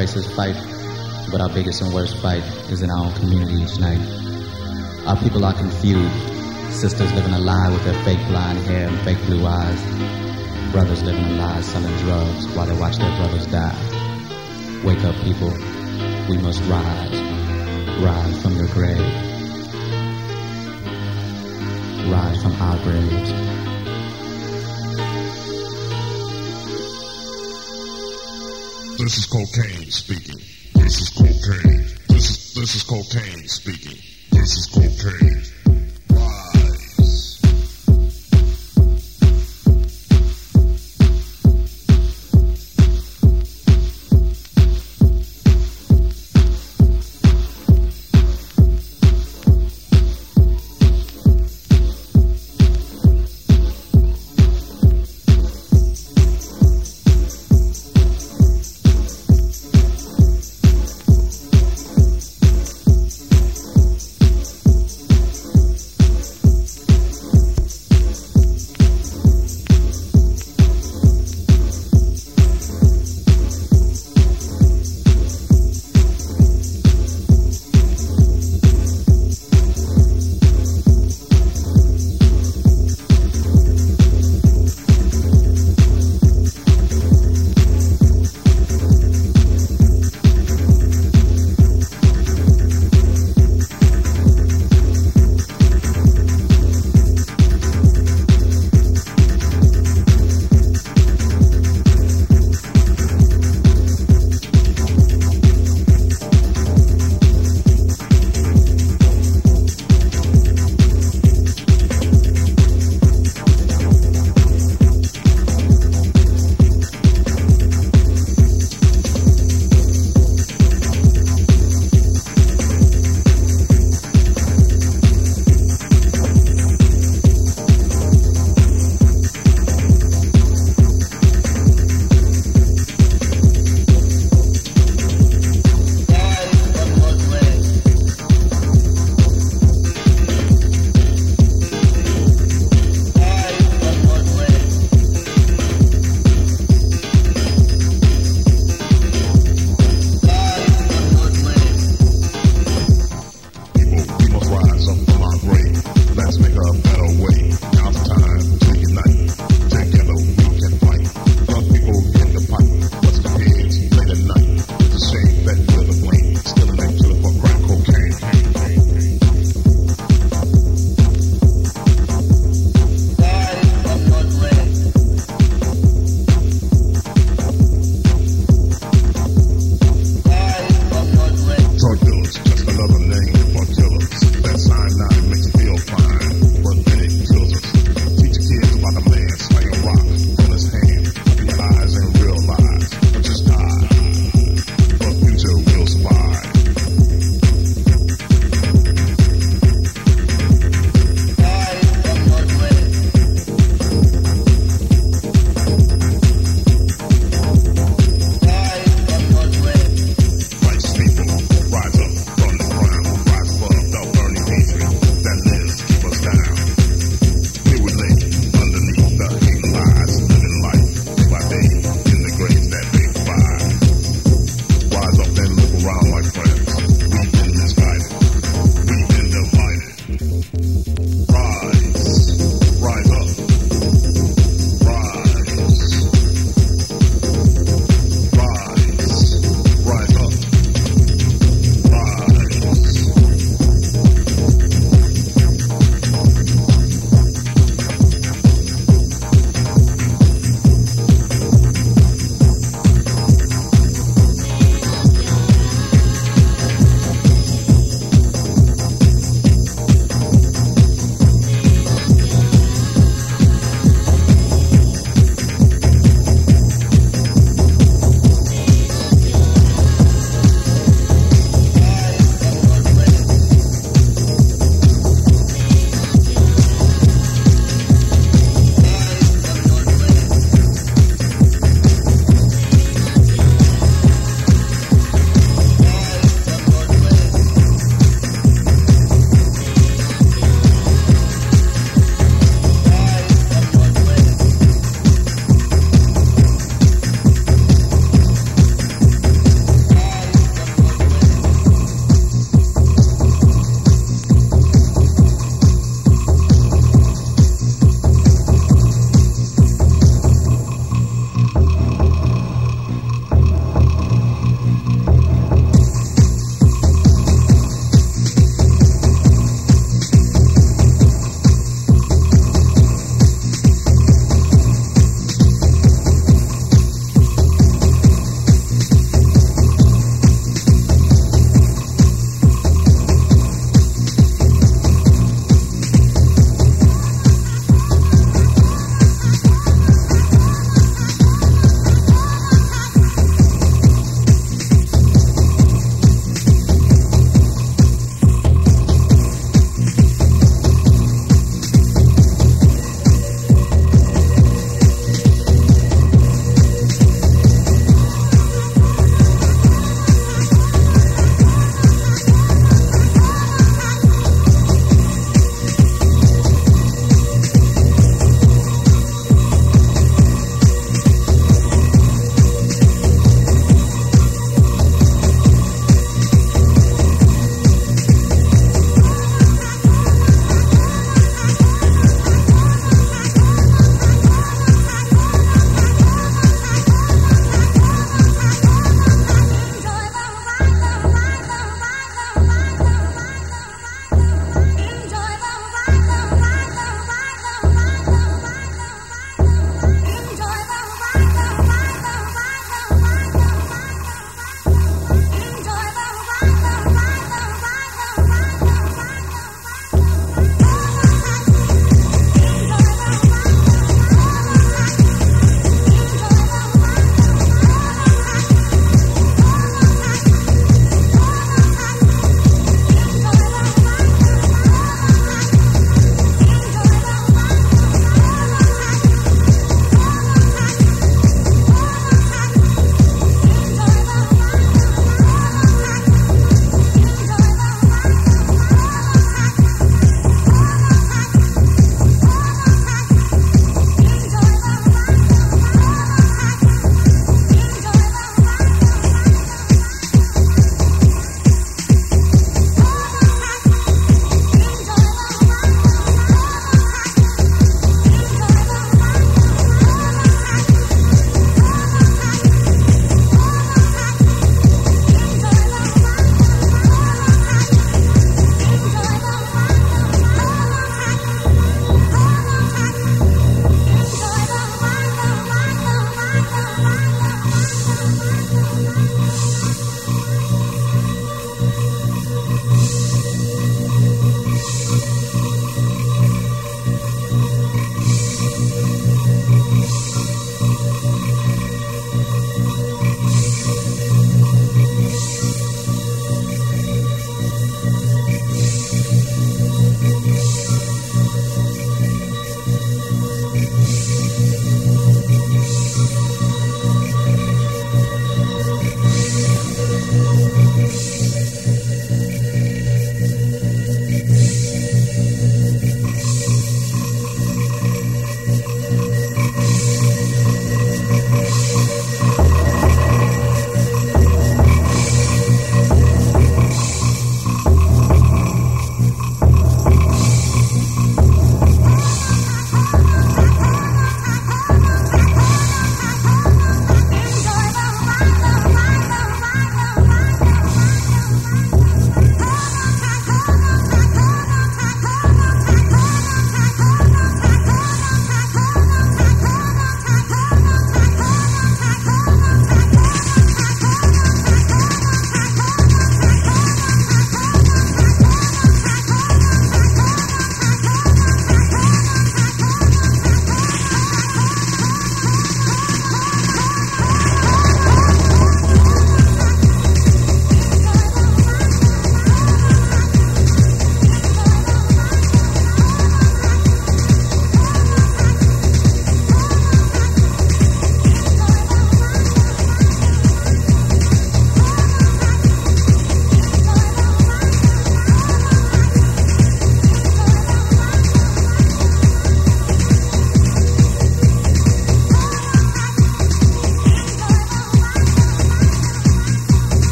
racist fight, but our biggest and worst fight is in our own community each night. Our people are confused. Sisters living a lie with their fake blonde hair and fake blue eyes. Brothers living a lie selling drugs while they watch their brothers die. Wake up, people. We must rise. Rise from your grave. Rise from our graves. This is cocaine speaking. This is cocaine. This is this is cocaine speaking. This is cocaine.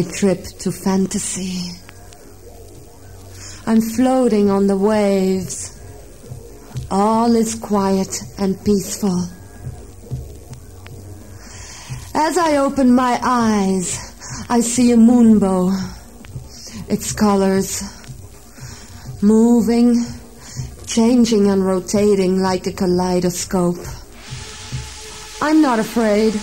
My trip to fantasy. I'm floating on the waves. All is quiet and peaceful. As I open my eyes, I see a moonbow. Its colors moving, changing and rotating like a kaleidoscope. I'm not afraid.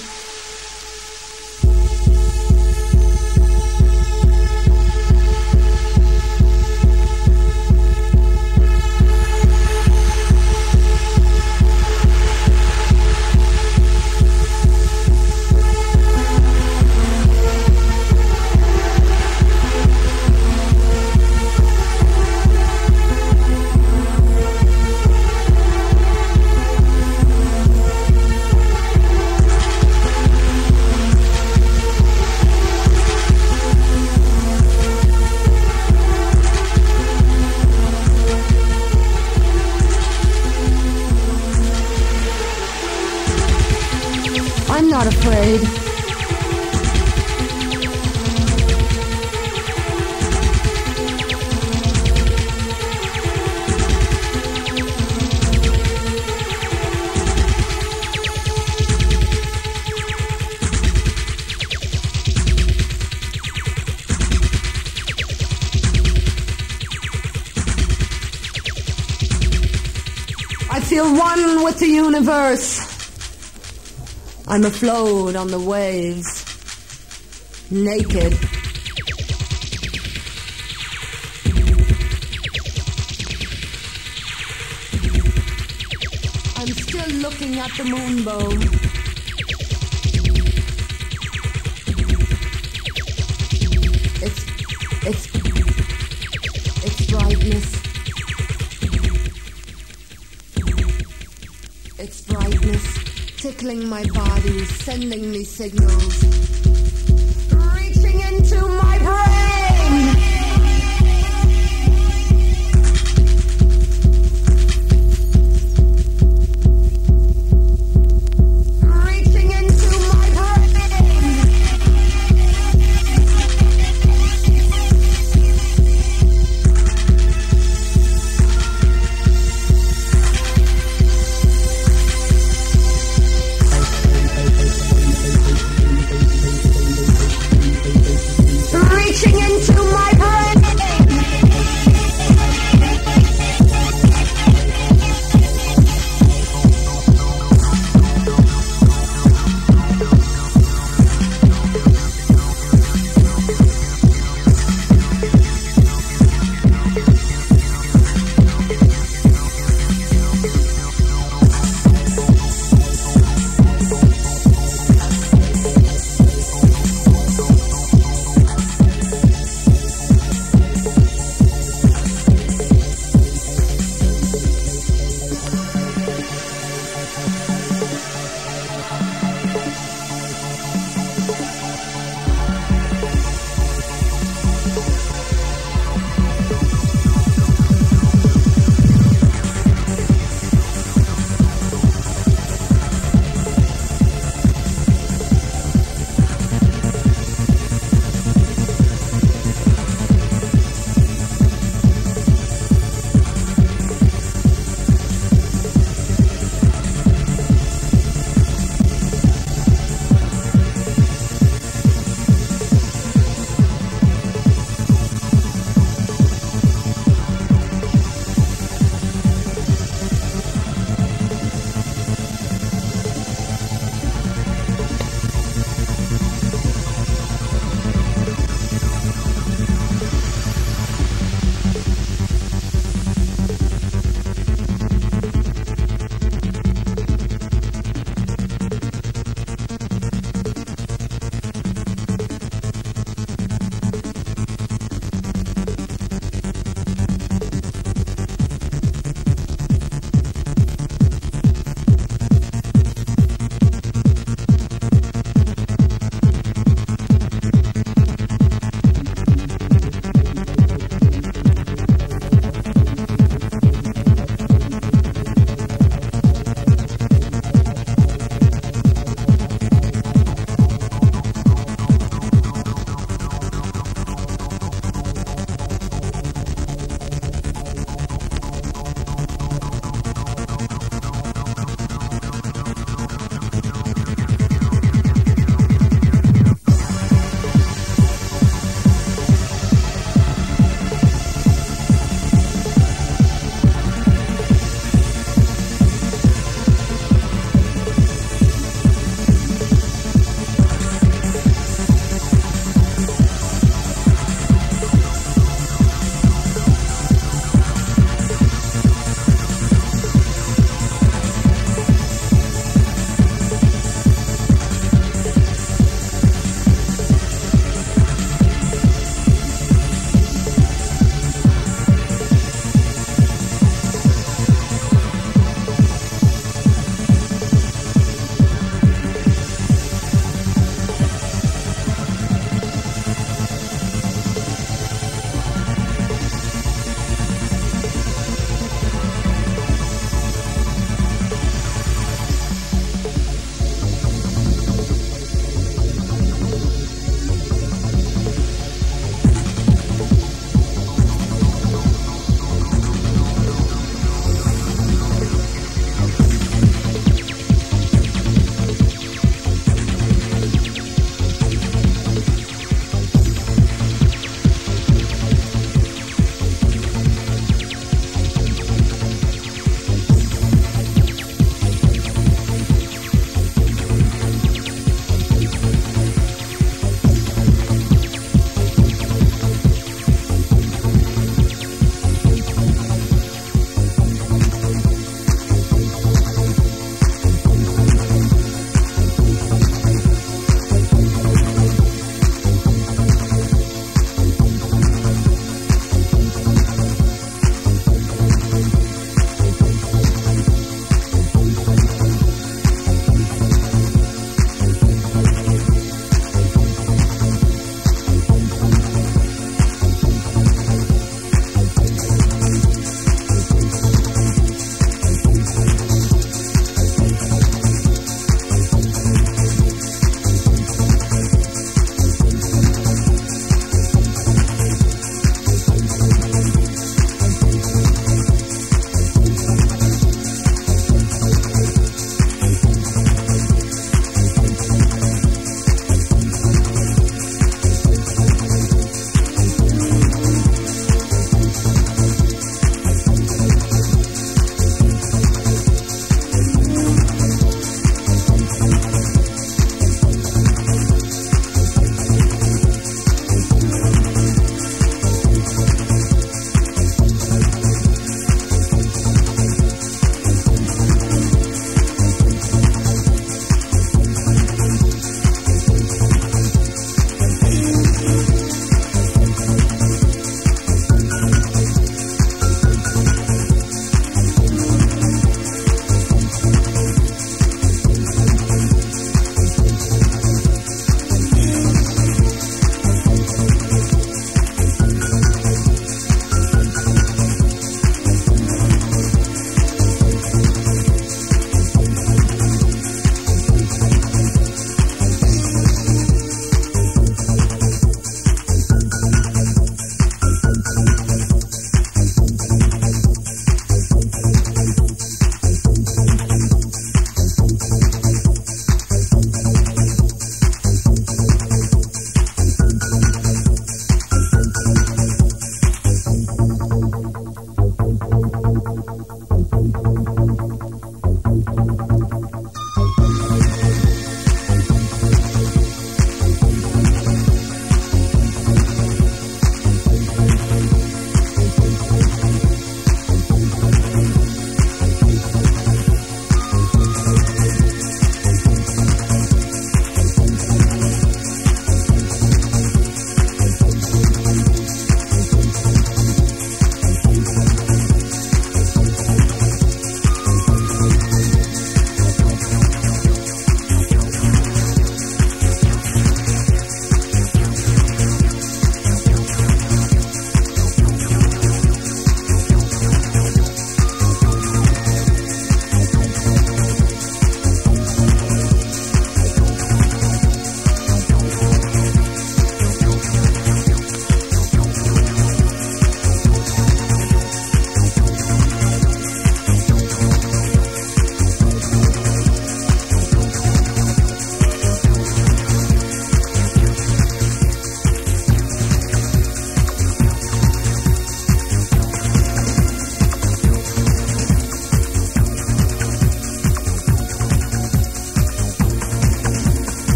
I'm afloat on the waves, naked. I'm still looking at the moonbow. Sending me signals,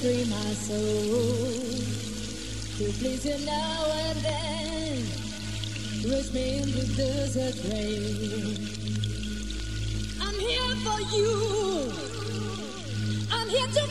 free my soul, to please you now and then, reach me in the desert rain. I'm here for you. I'm here to